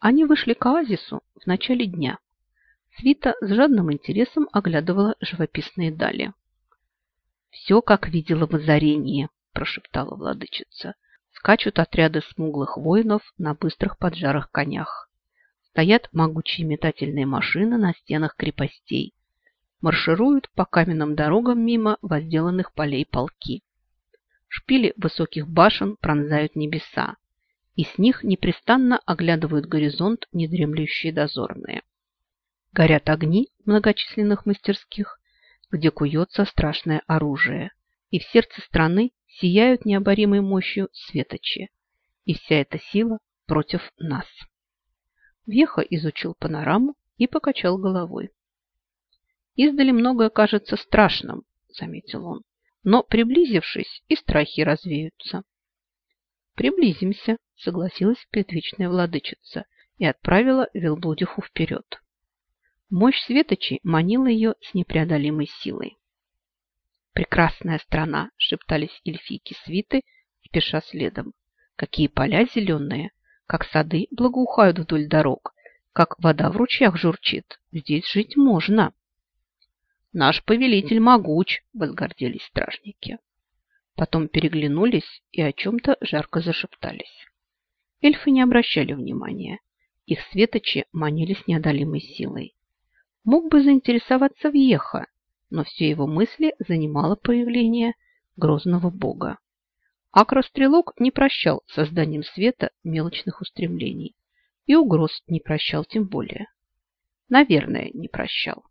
Они вышли к оазису в начале дня. Свита с жадным интересом оглядывала живописные дали. «Все, как видела в озарении», – прошептала владычица. Скачут отряды смуглых воинов на быстрых поджарых конях. Стоят могучие метательные машины на стенах крепостей. Маршируют по каменным дорогам мимо возделанных полей полки. Шпили высоких башен пронзают небеса, и с них непрестанно оглядывают горизонт недремлющие дозорные. Горят огни многочисленных мастерских, где куется страшное оружие, и в сердце страны сияют необоримой мощью светочи, и вся эта сила против нас. Веха изучил панораму и покачал головой. Издали многое кажется страшным, заметил он, но приблизившись, и страхи развеются. Приблизимся, согласилась предвечная владычица и отправила Вилблудиху вперед. Мощь светочи манила ее с непреодолимой силой. «Прекрасная страна!» – шептались эльфийки свиты, спеша следом. «Какие поля зеленые! Как сады благоухают вдоль дорог! Как вода в ручьях журчит! Здесь жить можно!» «Наш повелитель могуч!» – возгордились стражники. Потом переглянулись и о чем-то жарко зашептались. Эльфы не обращали внимания. Их светочи манили с неодолимой силой. Мог бы заинтересоваться Вьеха, но все его мысли занимало появление грозного бога. Акрострелок не прощал созданием света мелочных устремлений и угроз не прощал тем более. Наверное, не прощал.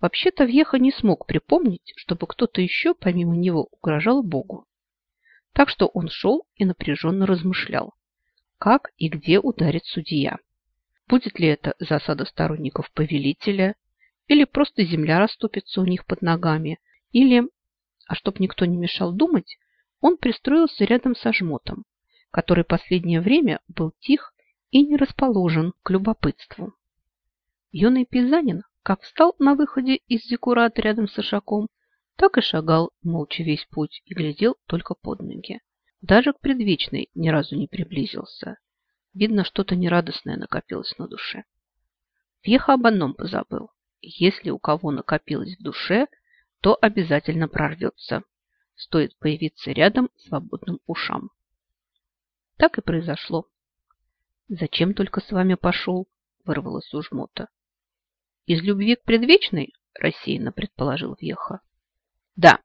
Вообще-то Вьеха не смог припомнить, чтобы кто-то еще помимо него угрожал Богу. Так что он шел и напряженно размышлял, как и где ударит судья. Будет ли это засада сторонников повелителя, или просто земля расступится у них под ногами, или, а чтоб никто не мешал думать, он пристроился рядом со жмотом, который последнее время был тих и не расположен к любопытству. Юный пейзанин как встал на выходе из декурата рядом с Ишаком, так и шагал молча весь путь и глядел только под ноги. Даже к предвечной ни разу не приблизился. Видно, что-то нерадостное накопилось на душе. Веха об одном позабыл. Если у кого накопилось в душе, то обязательно прорвется. Стоит появиться рядом свободным ушам. Так и произошло. «Зачем только с вами пошел?» – вырвалось у жмота. «Из любви к предвечной?» – рассеянно предположил Веха. «Да.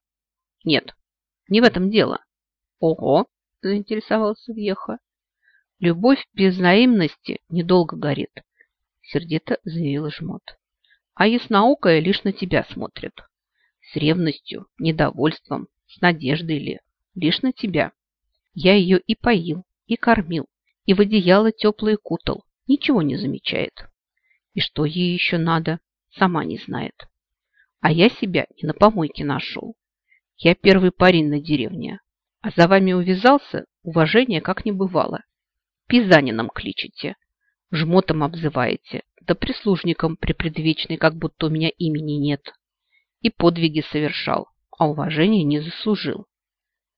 Нет. Не в этом дело». «Ого!» – заинтересовался Веха. «Любовь без взаимности недолго горит», – сердито заявил жмот а ясноукая лишь на тебя смотрит. С ревностью, недовольством, с надеждой ли, лишь на тебя. Я ее и поил, и кормил, и в одеяло теплое кутал, ничего не замечает. И что ей еще надо, сама не знает. А я себя не на помойке нашел. Я первый парень на деревне, а за вами увязался, уважения как не бывало. Пизанином кличете, жмотом обзываете, да прислужником при предвечной, как будто у меня имени нет. И подвиги совершал, а уважения не заслужил.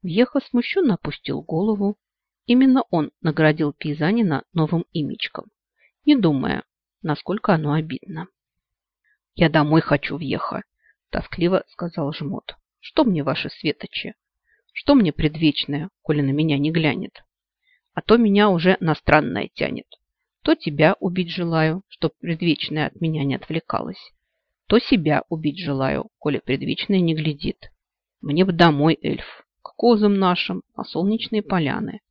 Вьеха смущенно опустил голову. Именно он наградил Пизанина новым имечком, не думая, насколько оно обидно. «Я домой хочу, Вьеха», – тоскливо сказал жмот. «Что мне ваши светочи? Что мне предвечное, коли на меня не глянет? А то меня уже на странное тянет. То тебя убить желаю, чтоб предвечная от меня не отвлекалась, то себя убить желаю, коли предвечная не глядит. Мне бы домой, эльф, к козам нашим, на солнечные поляны.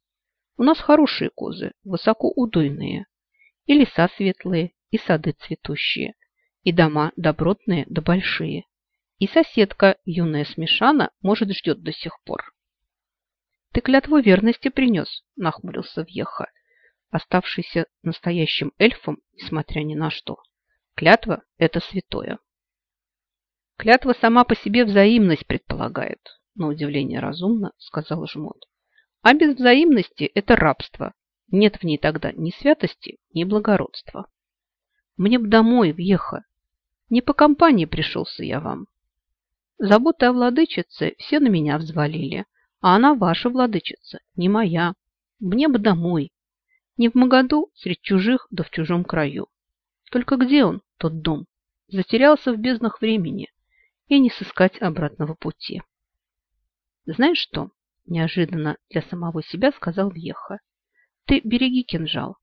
У нас хорошие козы, высоко удойные, и леса светлые, и сады цветущие, и дома добротные да большие. И соседка, юная Смешана, может, ждет до сих пор. Ты клятву верности принес, нахмурился Вьеха оставшийся настоящим эльфом, несмотря ни на что. Клятва – это святое. Клятва сама по себе взаимность предполагает, на удивление разумно сказал Жмот. А без взаимности – это рабство. Нет в ней тогда ни святости, ни благородства. Мне б домой, въеха. Не по компании пришелся я вам. Заботы о владычице все на меня взвалили, а она ваша владычица, не моя. Мне бы домой. Не в Магаду, среди чужих, да в чужом краю. Только где он, тот дом? Затерялся в безднах времени и не сыскать обратного пути. Знаешь что? Неожиданно для самого себя сказал Вьеха. Ты береги кинжал.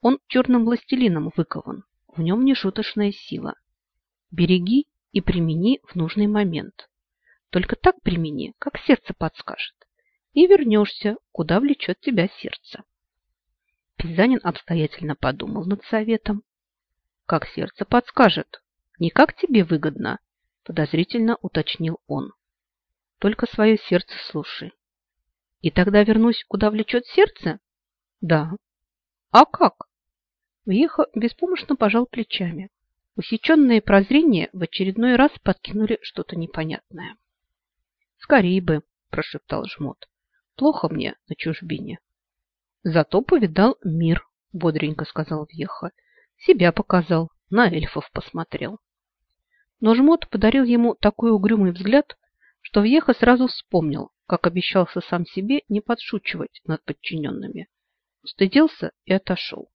Он черным властелином выкован. В нем нешуточная сила. Береги и примени в нужный момент. Только так примени, как сердце подскажет. И вернешься, куда влечет тебя сердце. Пизанин обстоятельно подумал над советом. Как сердце подскажет. Не как тебе выгодно, подозрительно уточнил он. Только свое сердце слушай. И тогда вернусь, куда влечет сердце? Да. А как? Вьеха беспомощно пожал плечами. Усеченные прозрения в очередной раз подкинули что-то непонятное. «Скорей бы», – прошептал жмот. «Плохо мне на чужбине». «Зато повидал мир», – бодренько сказал Вьеха. «Себя показал, на эльфов посмотрел». Но жмот подарил ему такой угрюмый взгляд, что Вьеха сразу вспомнил, как обещался сам себе не подшучивать над подчиненными. Устыдился и отошел.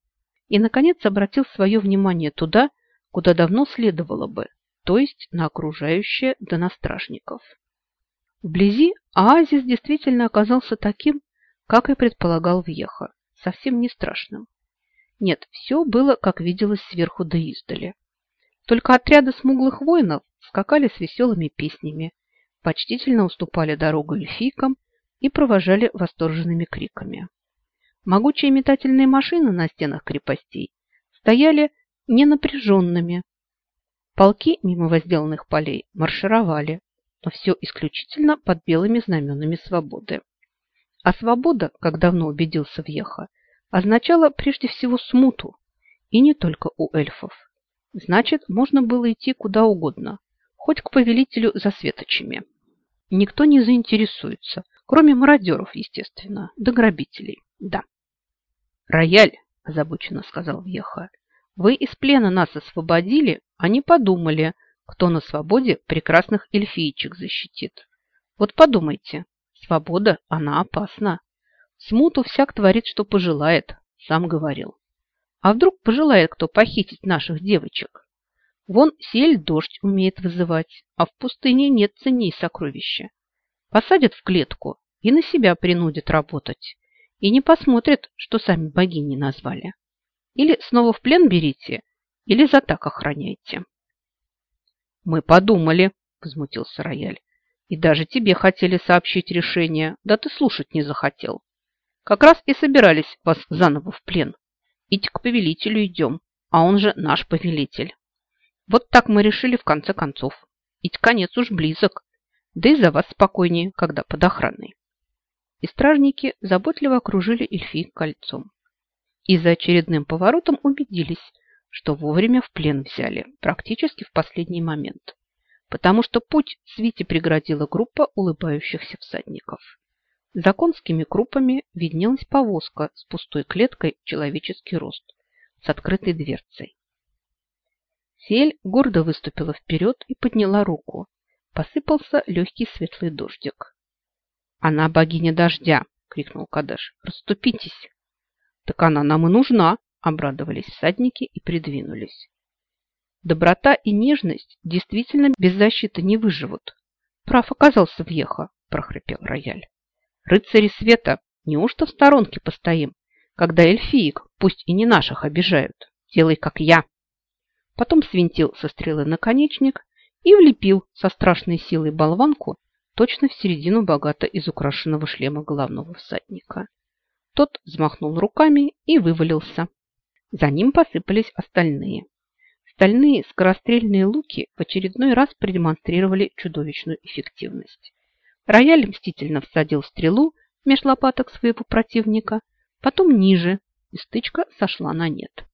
И, наконец, обратил свое внимание туда, куда давно следовало бы, то есть на окружающее до настражников. Вблизи оазис действительно оказался таким, как и предполагал Вьеха, совсем не страшным. Нет, все было, как виделось сверху до издали. Только отряды смуглых воинов скакали с веселыми песнями, почтительно уступали дорогу эльфийкам и провожали восторженными криками. Могучие метательные машины на стенах крепостей стояли ненапряженными. Полки мимо возделанных полей маршировали, но все исключительно под белыми знаменами свободы. А свобода, как давно убедился Вьеха, означала прежде всего смуту, и не только у эльфов. Значит, можно было идти куда угодно, хоть к повелителю за светочами. Никто не заинтересуется, кроме мародеров, естественно, да грабителей, да. «Рояль», – озабоченно сказал Вьеха, – «вы из плена нас освободили, а не подумали, кто на свободе прекрасных эльфиечек защитит. Вот подумайте, свобода, она опасна. Смуту всяк творит, что пожелает, сам говорил. А вдруг пожелает кто похитить наших девочек? Вон сель дождь умеет вызывать, а в пустыне нет ценней сокровища. Посадят в клетку и на себя принудят работать. И не посмотрят, что сами богини назвали. Или снова в плен берите, или за так охраняйте. «Мы подумали», – возмутился Рояль. «И даже тебе хотели сообщить решение, да ты слушать не захотел. Как раз и собирались вас заново в плен. Идти к повелителю идем, а он же наш повелитель. Вот так мы решили в конце концов. Ведь конец уж близок, да и за вас спокойнее, когда под охраной». И стражники заботливо окружили Эльфи кольцом. И за очередным поворотом убедились – что вовремя в плен взяли, практически в последний момент, потому что путь Свите преградила группа улыбающихся всадников. За конскими крупами виднелась повозка с пустой клеткой человеческий рост, с открытой дверцей. Сель гордо выступила вперед и подняла руку. Посыпался легкий светлый дождик. «Она богиня дождя!» — крикнул Кадеш. «Расступитесь!» «Так она нам и нужна!» Обрадовались всадники и придвинулись. Доброта и нежность действительно без защиты не выживут. Прав оказался Вьеха, прохрипел рояль. Рыцари света, неужто в сторонке постоим, когда эльфиек, пусть и не наших, обижают? Делай, как я. Потом свинтил со стрелы наконечник и влепил со страшной силой болванку точно в середину богато изукрашенного шлема главного всадника. Тот взмахнул руками и вывалился. За ним посыпались остальные. Стальные скорострельные луки в очередной раз продемонстрировали чудовищную эффективность. Рояль мстительно всадил стрелу меж лопаток своего противника, потом ниже, и стычка сошла на нет.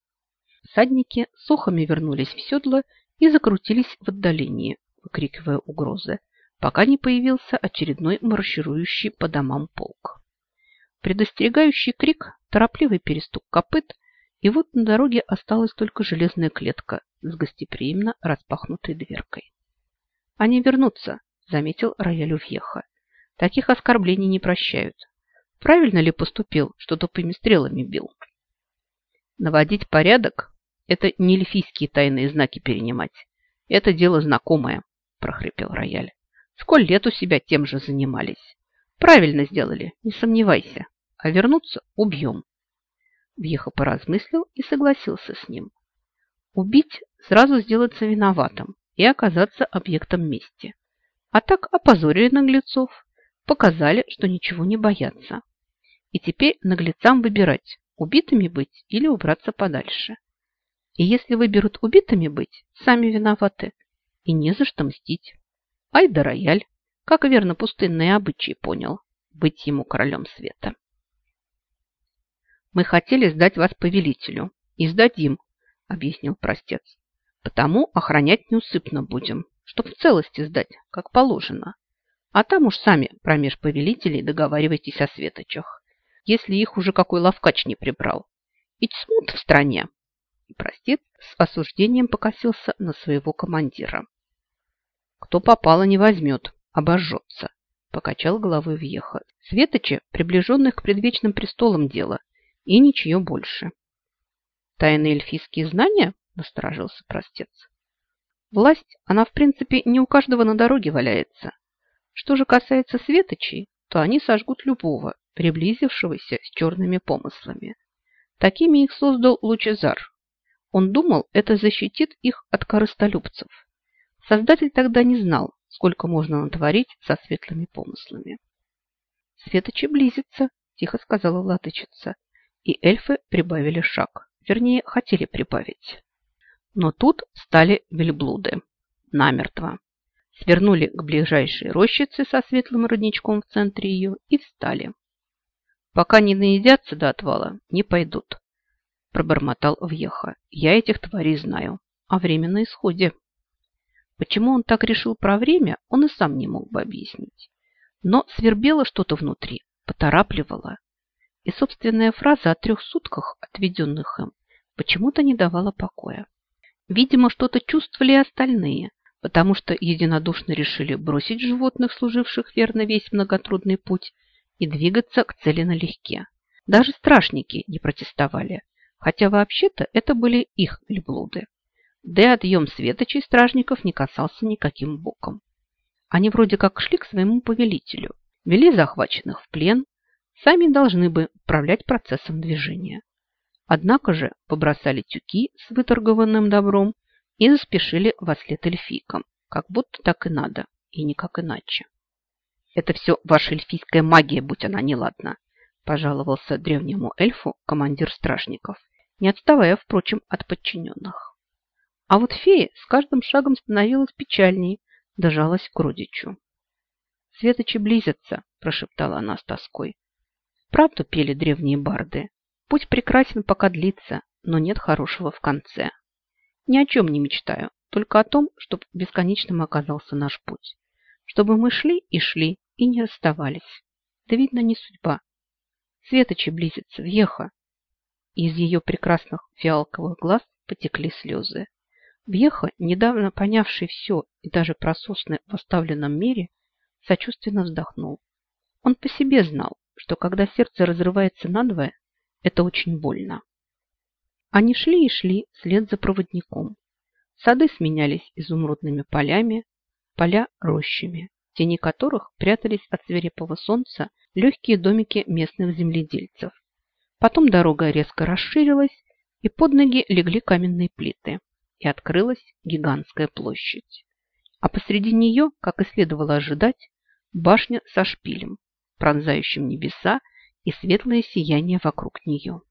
Всадники сухами вернулись в седло и закрутились в отдалении, выкрикивая угрозы, пока не появился очередной марширующий по домам полк. Предостерегающий крик, торопливый перестук копыт и вот на дороге осталась только железная клетка с гостеприимно распахнутой дверкой. «Они вернутся», – заметил рояль Увьеха. «Таких оскорблений не прощают. Правильно ли поступил, что тупыми стрелами бил?» Наводить порядок – это не эльфийские тайные знаки перенимать. Это дело знакомое, прохрипел Рояль. Сколь лет у себя тем же занимались. Правильно сделали, не сомневайся. А вернуться убьем. Вьеха поразмыслил и согласился с ним. Убить – сразу сделаться виноватым и оказаться объектом мести. А так опозорили наглецов, показали, что ничего не боятся. И теперь наглецам выбирать, убитыми быть или убраться подальше. И если выберут убитыми быть, сами виноваты, и не за что мстить. Ай да рояль, как верно пустынные обычаи понял, быть ему королем света. Мы хотели сдать вас повелителю. И сдадим, объяснил простец. Потому охранять неусыпно будем, чтоб в целости сдать, как положено. А там уж сами промеж повелителей договаривайтесь о светочах, если их уже какой ловкач не прибрал. Ведь смут в стране. И простец с осуждением покосился на своего командира. Кто попало, не возьмет, обожжется, покачал головой Вьеха. Светочи, приближенных к предвечным престолам дело, и ничего больше. Тайные эльфийские знания? Насторожился простец. Власть, она в принципе не у каждого на дороге валяется. Что же касается светочей, то они сожгут любого, приблизившегося с черными помыслами. Такими их создал Лучезар. Он думал, это защитит их от корыстолюбцев. Создатель тогда не знал, сколько можно натворить со светлыми помыслами. «Светочи близится», – тихо сказала владычица, и эльфы прибавили шаг, вернее, хотели прибавить. Но тут стали вельблуды. Намертво. Свернули к ближайшей рощице со светлым родничком в центре ее и встали. Пока не наедятся до отвала, не пойдут, пробормотал Вьеха. Я этих тварей знаю, а время на исходе. Почему он так решил про время, он и сам не мог бы объяснить. Но свербело что-то внутри, поторапливало. И собственная фраза о трех сутках, отведенных им, почему-то не давала покоя. Видимо, что-то чувствовали и остальные, потому что единодушно решили бросить животных, служивших верно весь многотрудный путь, и двигаться к цели налегке. Даже страшники не протестовали, хотя вообще-то это были их льблуды. Да и отъем светочей стражников не касался никаким боком. Они вроде как шли к своему повелителю, вели захваченных в плен, сами должны бы управлять процессом движения. Однако же побросали тюки с выторгованным добром и заспешили во след эльфийкам, как будто так и надо, и никак иначе. Это все ваша эльфийская магия, будь она неладна, пожаловался древнему эльфу командир стражников, не отставая, впрочем, от подчиненных. А вот фея с каждым шагом становилась печальнее, дожалась к родичу. «Светочи близятся», – прошептала она с тоской. Правду пели древние барды. Путь прекрасен, пока длится, но нет хорошего в конце. Ни о чем не мечтаю, только о том, чтобы бесконечным оказался наш путь. Чтобы мы шли и шли, и не расставались. Да, видно, не судьба. Светочи близится, въеха. Из ее прекрасных фиалковых глаз потекли слезы. Вьеха, недавно понявший все и даже про сосны в оставленном мире, сочувственно вздохнул. Он по себе знал, что когда сердце разрывается надвое, это очень больно. Они шли и шли вслед за проводником. Сады сменялись изумрудными полями, поля – рощами тени которых прятались от свирепого солнца легкие домики местных земледельцев. Потом дорога резко расширилась, и под ноги легли каменные плиты, и открылась гигантская площадь. А посреди нее, как и следовало ожидать, башня со шпилем, пронзающим небеса и светлое сияние вокруг нее.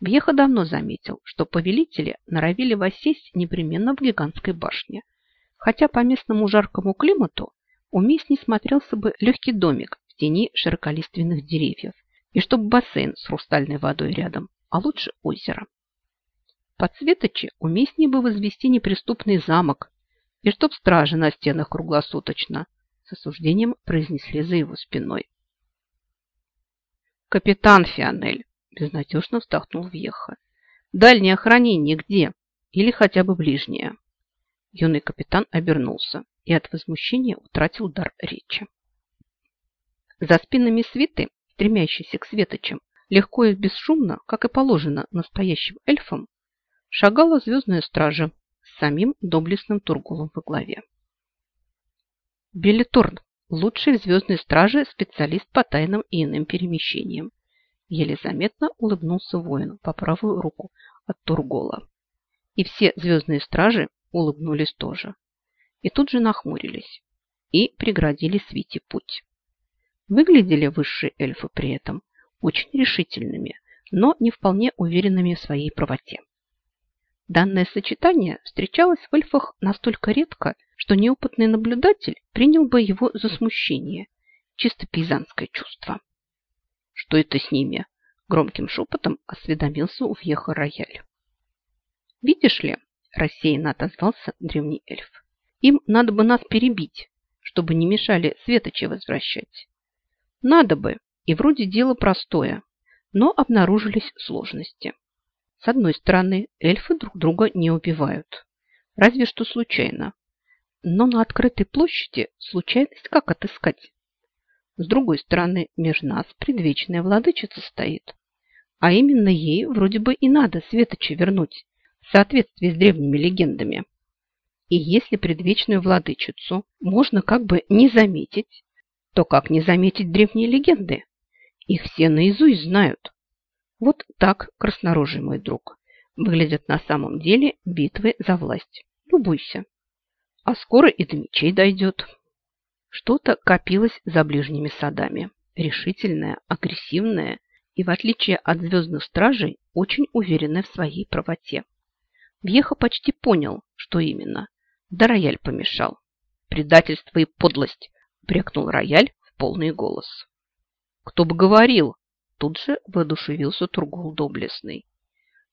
Бьеха давно заметил, что повелители норовили восесть непременно в гигантской башне, хотя по местному жаркому климату уместней смотрелся бы легкий домик в тени широколиственных деревьев и чтоб бассейн с хрустальной водой рядом, а лучше озеро. Под светочи уместнее бы возвести неприступный замок и чтоб стражи на стенах круглосуточно, с осуждением произнесли за его спиной. «Капитан Фионель!» – безнадежно вздохнул Вьеха. «Дальнее охранение где? Или хотя бы ближнее?» Юный капитан обернулся и от возмущения утратил дар речи. За спинами свиты, стремящейся к светочам, легко и бесшумно, как и положено настоящим эльфам, шагала звездная стража с самим доблестным Тургулом во главе. Беллиторн, лучший в звездной страже специалист по тайным и иным перемещениям, еле заметно улыбнулся воину по правую руку от Тургола. И все звездные стражи улыбнулись тоже. И тут же нахмурились и преградили свите путь. Выглядели высшие эльфы при этом очень решительными, но не вполне уверенными в своей правоте. Данное сочетание встречалось в эльфах настолько редко, что неопытный наблюдатель принял бы его за смущение, чисто пейзанское чувство. «Что это с ними?» – громким шепотом осведомился у въеха рояль. «Видишь ли?» – рассеянно отозвался древний эльф. «Им надо бы нас перебить, чтобы не мешали светочи возвращать. Надо бы, и вроде дело простое, но обнаружились сложности. С одной стороны, эльфы друг друга не убивают, разве что случайно. Но на открытой площади случайность как отыскать? С другой стороны, между нас предвечная владычица стоит. А именно ей вроде бы и надо светочи вернуть в соответствии с древними легендами. И если предвечную владычицу можно как бы не заметить, то как не заметить древние легенды? Их все наизусть знают. Вот так, краснорожий мой друг, выглядят на самом деле битвы за власть. Любуйся. А скоро и до мечей дойдет. Что-то копилось за ближними садами. Решительное, агрессивное и, в отличие от звездных стражей, очень уверенное в своей правоте. Вьеха почти понял, что именно. Да рояль помешал. Предательство и подлость, брекнул рояль в полный голос. Кто бы говорил? Тут же воодушевился Тургул Доблестный.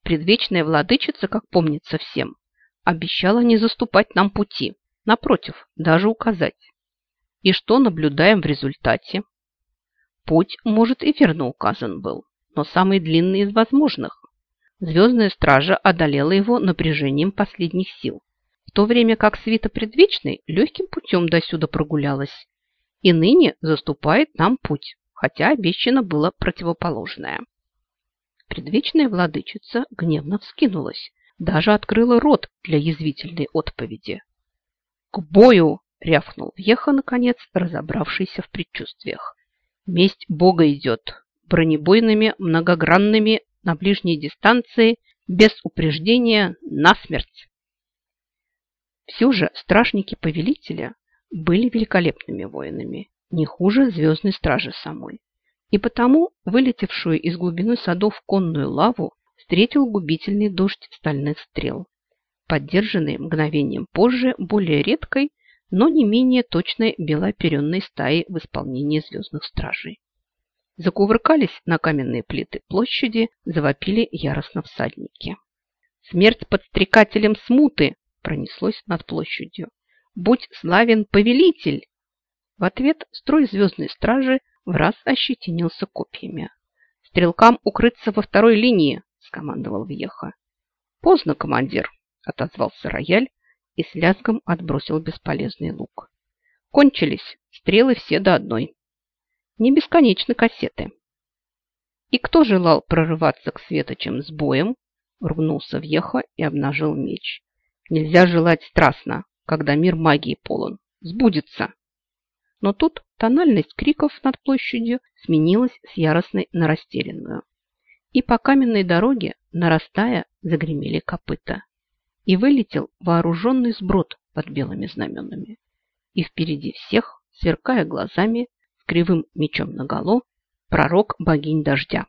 Предвечная владычица, как помнится всем, обещала не заступать нам пути, напротив, даже указать. И что наблюдаем в результате? Путь, может, и верно указан был, но самый длинный из возможных. Звездная стража одолела его напряжением последних сил, в то время как свита предвечной легким путем досюда прогулялась и ныне заступает нам путь хотя обещано было противоположное. Предвечная владычица гневно вскинулась, даже открыла рот для язвительной отповеди. «К бою!» – рявкнул Веха, наконец, разобравшийся в предчувствиях. «Месть Бога идет, бронебойными, многогранными, на ближней дистанции, без упреждения, насмерть!» Все же страшники повелителя были великолепными воинами не хуже звездной стражи самой. И потому, вылетевшую из глубины садов конную лаву, встретил губительный дождь стальных стрел, поддержанный мгновением позже более редкой, но не менее точной белооперенной стаи в исполнении звездных стражей. Закувыркались на каменные плиты площади, завопили яростно всадники. «Смерть подстрекателем смуты!» пронеслось над площадью. «Будь славен повелитель!» В ответ строй звездной стражи в раз ощетинился копьями. «Стрелкам укрыться во второй линии!» – скомандовал Вьеха. «Поздно, командир!» – отозвался рояль и с лязгом отбросил бесполезный лук. «Кончились! Стрелы все до одной!» «Не бесконечны кассеты!» «И кто желал прорываться к светочам с боем?» – ругнулся Вьеха и обнажил меч. «Нельзя желать страстно, когда мир магии полон. Сбудется!» Но тут тональность криков над площадью сменилась с яростной на растерянную. И по каменной дороге, нарастая, загремели копыта. И вылетел вооруженный сброд под белыми знаменами. И впереди всех, сверкая глазами, с кривым мечом наголо, пророк богинь дождя.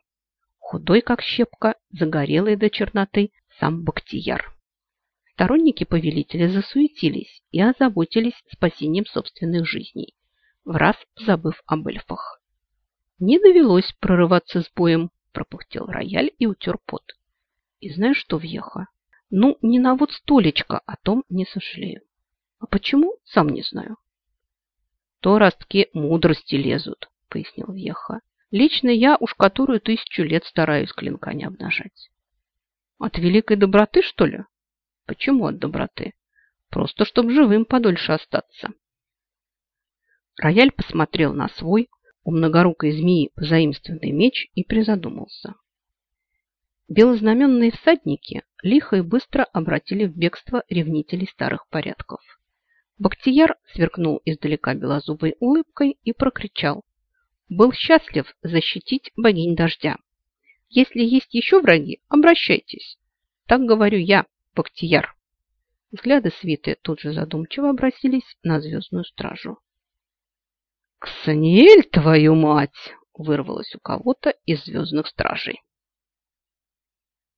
Худой, как щепка, загорелый до черноты, сам Бактияр. Сторонники повелителя засуетились и озаботились спасением собственных жизней в раз забыв об эльфах. Не довелось прорываться с боем, пропухтел рояль и утер пот. И знаешь что, Вьеха? Ну, не на вот столечко, о том не сожалею. А почему, сам не знаю. То ростки мудрости лезут, пояснил Вьеха. Лично я уж которую тысячу лет стараюсь клинка не обнажать. От великой доброты, что ли? Почему от доброты? Просто, чтобы живым подольше остаться. Рояль посмотрел на свой, у многорукой змеи позаимствованный меч и призадумался. Белознаменные всадники лихо и быстро обратили в бегство ревнителей старых порядков. Бактияр сверкнул издалека белозубой улыбкой и прокричал. Был счастлив защитить богинь дождя. Если есть еще враги, обращайтесь. Так говорю я, Бактияр. Взгляды свиты тут же задумчиво обратились на звездную стражу. «Ксаниэль, твою мать!» – вырвалось у кого-то из звездных стражей.